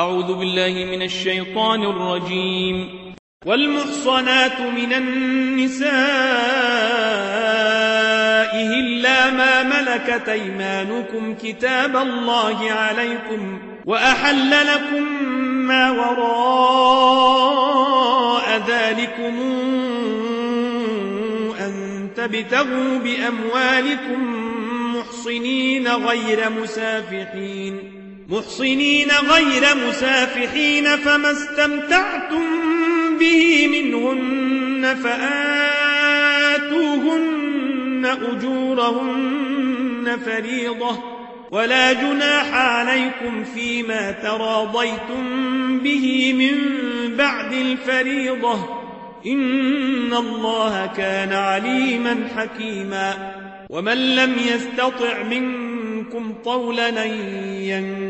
أعوذ بالله من الشيطان الرجيم. والمحصنات من النساء إلا ما ملكت أيمانكم كتاب الله عليكم وأحل لكم ما وراء ذلكم أن تبتغوا بأموالكم محصنين غير مسافحين. محصنين غير مسافحين فما استمتعتم به منهن فآتوهن أجورهن فريضة ولا جناح عليكم فيما تراضيتم به من بعد الفريضة إن الله كان عليما حكيما ومن لم يستطع منكم طولا أن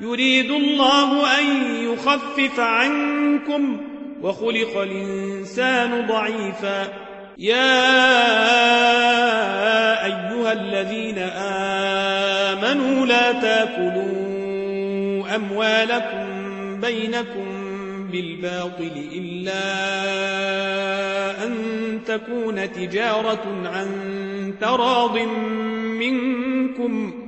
يريد الله أن يخفف عنكم وخلق الإنسان ضعيفا. يا أيها الذين آمنوا لا تأكلوا أموالكم بينكم بالباطل إلا أن تكون تجارة عن تراض منكم.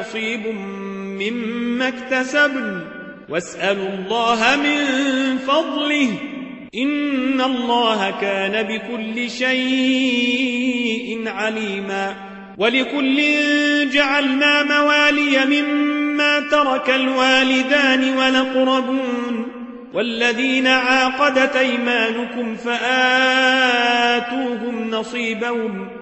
نصيب مما اكتسبن. واسألوا الله من فضله. إن الله كان بكل شيء عليما. ولكل جعلنا موالي مما ترك الوالدان والأقربون. والذين عاقدت أيمانكم فآتوهم نصيبهم.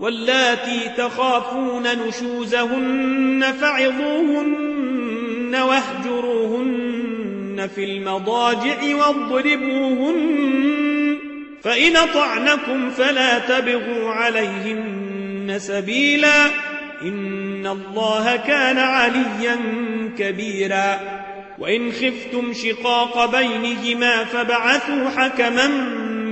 واللاتي تخافون نشوزهن فعظوهن واهجروهن في المضاجع واضربوهن فإن طعنكم فلا تبغوا عليهن سبيلا إن الله كان عليا كبيرا وإن خفتم شقاق بينهما فبعثوا حكما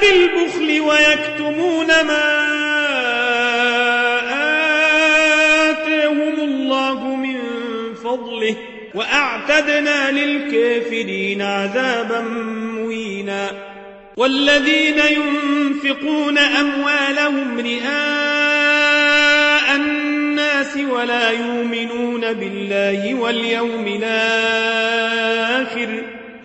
بالبخل ويكتمون ما آتيهم الله من فضله وأعتدنا للكافرين عذابا مهينا. والذين ينفقون أموالهم رئاء الناس ولا يؤمنون بالله واليوم الآخر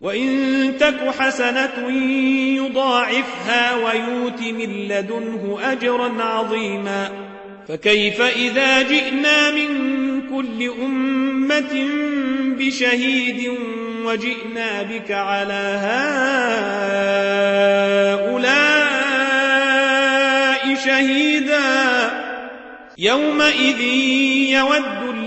وإن تك حسنة يضاعفها ويوت من لدنه أجرا عظيما فكيف إذا جئنا من كل أمة بشهيد وجئنا بك على هؤلاء شهيدا يومئذ يود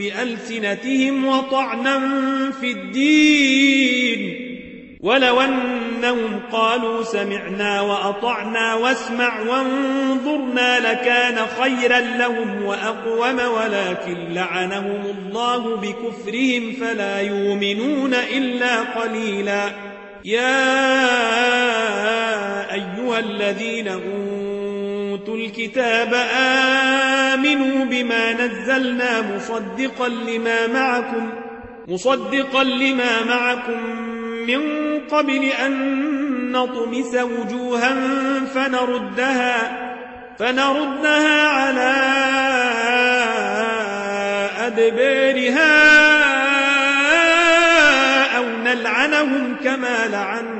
بألسنتهم وطعنا في الدين. ولو أنهم قالوا سمعنا وأطعنا واسمع وانظرنا لكان خيرا لهم وأقوم ولكن لعنهم الله بكفرهم فلا يؤمنون إلا قليلا. يا أيها الذين أوتوا الكتاب آمنوا بما نزلنا مصدقا لما معكم مصدقا لما معكم من قبل أن نطمس وجوها فنردها فنردها على أدبارها أو نلعنهم كما لعنا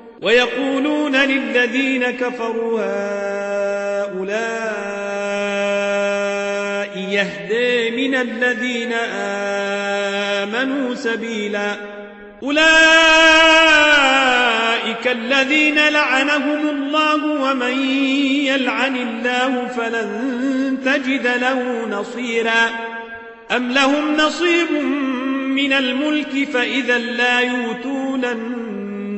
ويقولون للذين كفروا هؤلاء يهدي من الذين آمنوا سبيلا. أولئك الذين لعنهم الله ومن يلعن الله فلن تجد له نصيرا. أم لهم نصيب من الملك فإذا لا يؤتون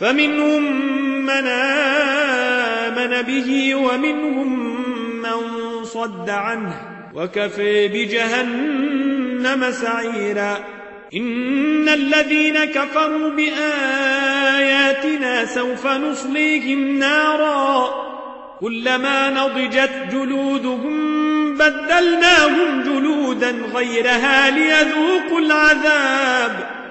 فمنهم من آمن به ومنهم من صد عنه وكفى بجهنم سعيرا. إن الذين كفروا بآياتنا سوف نصليهم نارا. كلما نضجت جلودهم بدلناهم جلودا غيرها ليذوقوا العذاب.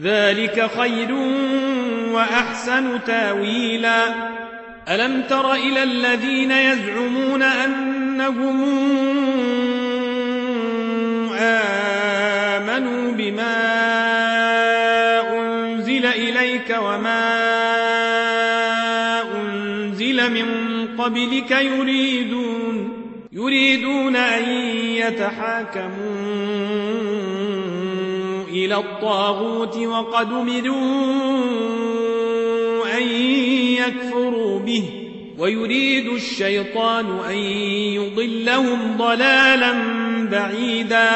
ذلك خير وأحسن تاويلا. ألم تر إلى الذين يزعمون أنهم آمنوا بما أنزل إليك وما أنزل من قبلك يريدون يريدون أن يتحاكموا إلى الطاغوت وقد أمروا أن يكفروا به ويريد الشيطان أن يضلهم ضلالا بعيدا.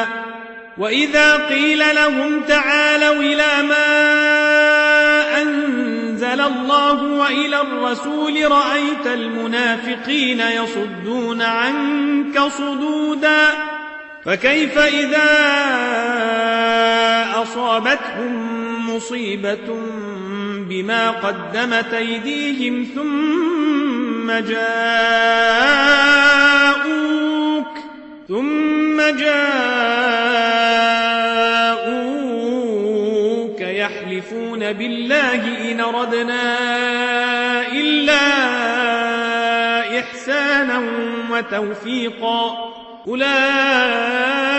وإذا قيل لهم تعالوا إلى ما أنزل الله وإلى الرسول رأيت المنافقين يصدون عنك صدودا. فكيف إذا أصابتهم مصيبة بما قدمت أيديهم ثم جاءوك ثم جاءوك يحلفون بالله إن ردنا إلا إحسانا وتوفيقا أولئك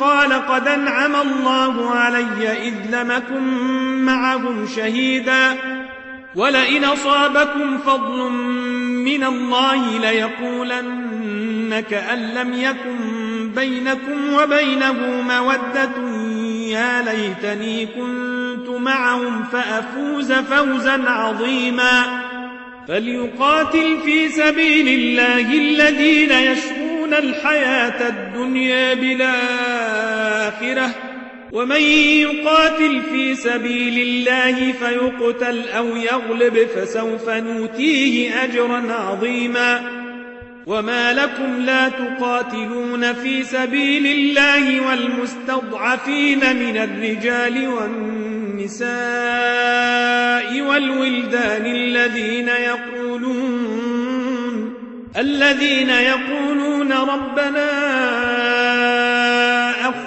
قال قد أنعم الله علي إذ لمكن معهم شهيدا ولئن أصابكم فضل من الله ليقولن كأن لم يكن بينكم وبينه مودة يا ليتني كنت معهم فأفوز فوزا عظيما فليقاتل في سبيل الله الذين يشرون الحياة الدنيا بالآخرة ومن يقاتل في سبيل الله فيقتل أو يغلب فسوف نوتيه أجرا عظيما. وما لكم لا تقاتلون في سبيل الله والمستضعفين من الرجال والنساء والولدان الذين يقولون الذين يقولون ربنا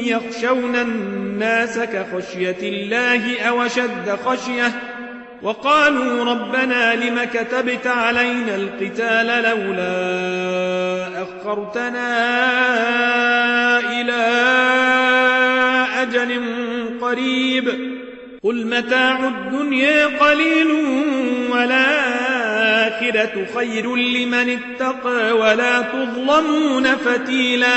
يخشون الناس كخشية الله أو شد خشية وقالوا ربنا لم كتبت علينا القتال لولا أخرتنا إلى أجل قريب قل متاع الدنيا قليل والآخرة خير لمن اتقى ولا تظلمون فتيلا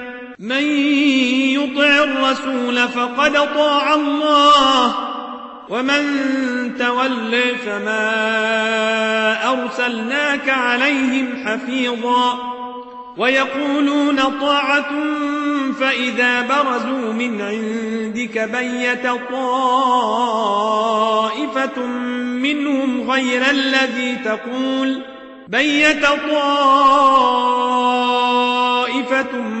من يطع الرسول فقد طاع الله. ومن تولى فما أرسلناك عليهم حفيظا. ويقولون طاعة فإذا برزوا من عندك بيت طائفة منهم غير الذي تقول بيت طائفة منهم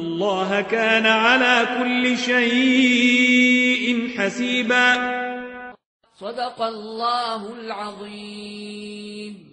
الله كان على كل شيء حسيبا. صدق الله العظيم.